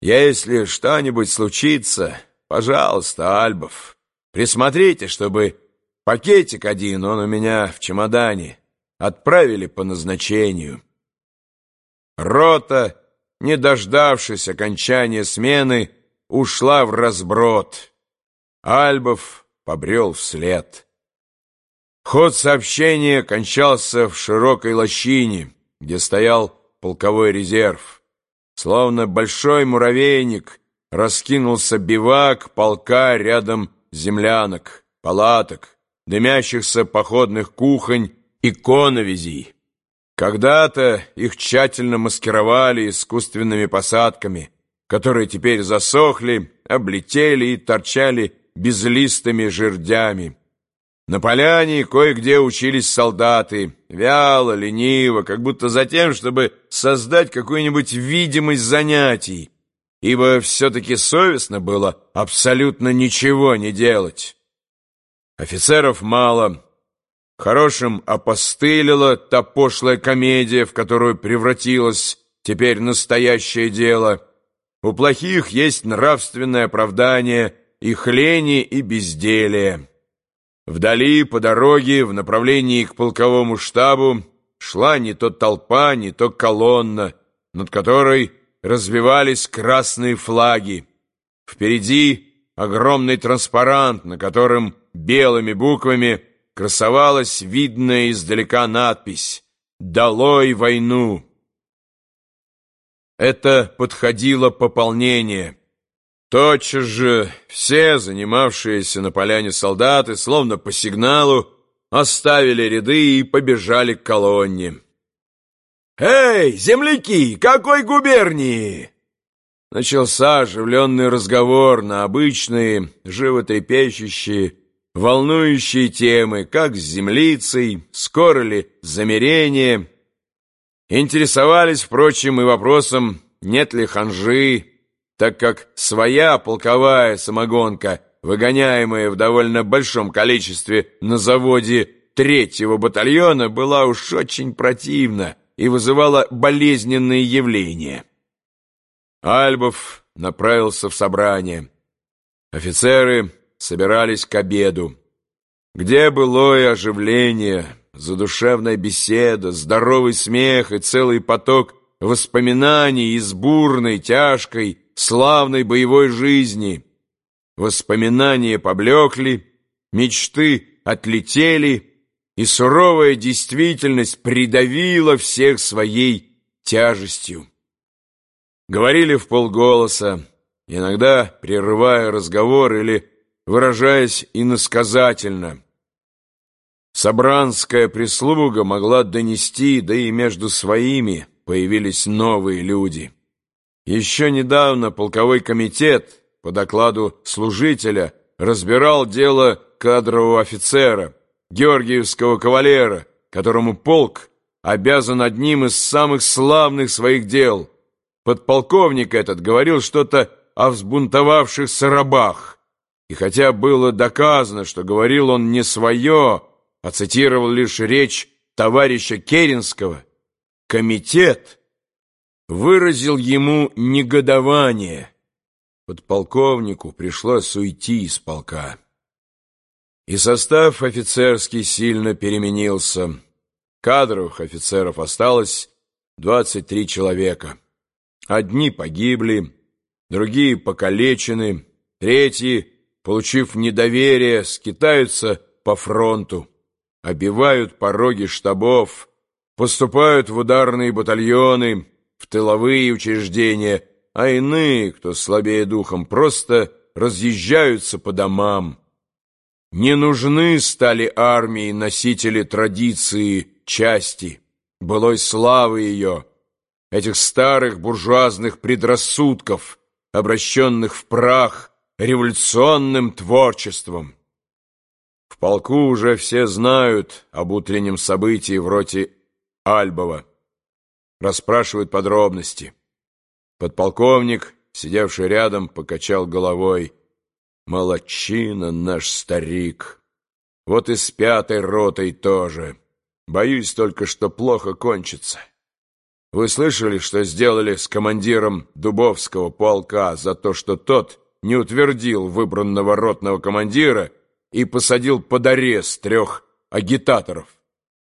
Если что-нибудь случится, пожалуйста, Альбов, присмотрите, чтобы пакетик один, он у меня в чемодане, отправили по назначению. Рота, не дождавшись окончания смены, ушла в разброд. Альбов побрел вслед. Ход сообщения кончался в широкой лощине, где стоял полковой резерв. Словно большой муравейник раскинулся бивак полка рядом землянок, палаток, дымящихся походных кухонь и коновизий. Когда-то их тщательно маскировали искусственными посадками, которые теперь засохли, облетели и торчали безлистыми жердями. На поляне кое-где учились солдаты, вяло, лениво, как будто за тем, чтобы создать какую-нибудь видимость занятий, ибо все-таки совестно было абсолютно ничего не делать. Офицеров мало. Хорошим опостылила та пошлая комедия, в которую превратилась теперь настоящее дело. У плохих есть нравственное оправдание их лени и безделия. Вдали, по дороге, в направлении к полковому штабу, шла не то толпа, не то колонна, над которой развивались красные флаги. Впереди огромный транспарант, на котором белыми буквами красовалась видная издалека надпись «Долой войну!». Это подходило пополнение – Тотчас же все занимавшиеся на поляне солдаты, словно по сигналу, оставили ряды и побежали к колонне. «Эй, земляки, какой губернии?» Начался оживленный разговор на обычные, животрепещущие, волнующие темы, как с землицей, скоро ли замерение. Интересовались, впрочем, и вопросом, нет ли ханжи, так как своя полковая самогонка, выгоняемая в довольно большом количестве на заводе третьего батальона, была уж очень противна и вызывала болезненные явления. Альбов направился в собрание. Офицеры собирались к обеду. Где былое оживление, задушевная беседа, здоровый смех и целый поток воспоминаний из бурной, тяжкой, славной боевой жизни. Воспоминания поблекли, мечты отлетели, и суровая действительность придавила всех своей тяжестью. Говорили в полголоса, иногда прерывая разговор или выражаясь иносказательно. Собранская прислуга могла донести, да и между своими появились новые люди. Еще недавно полковой комитет по докладу служителя разбирал дело кадрового офицера, георгиевского кавалера, которому полк обязан одним из самых славных своих дел. Подполковник этот говорил что-то о взбунтовавшихся рабах. И хотя было доказано, что говорил он не свое, а цитировал лишь речь товарища Керенского, комитет — выразил ему негодование. Подполковнику пришлось уйти из полка. И состав офицерский сильно переменился. Кадровых офицеров осталось 23 человека. Одни погибли, другие покалечены, третьи, получив недоверие, скитаются по фронту, обивают пороги штабов, поступают в ударные батальоны, в тыловые учреждения, а иные, кто слабее духом, просто разъезжаются по домам. Не нужны стали армии носители традиции, части, былой славы ее, этих старых буржуазных предрассудков, обращенных в прах революционным творчеством. В полку уже все знают об утреннем событии в роте Альбова расспрашивают подробности. Подполковник, сидевший рядом, покачал головой. Молодчина наш старик. Вот и с пятой ротой тоже. Боюсь только, что плохо кончится. Вы слышали, что сделали с командиром Дубовского полка за то, что тот не утвердил выбранного ротного командира и посадил под арест трех агитаторов?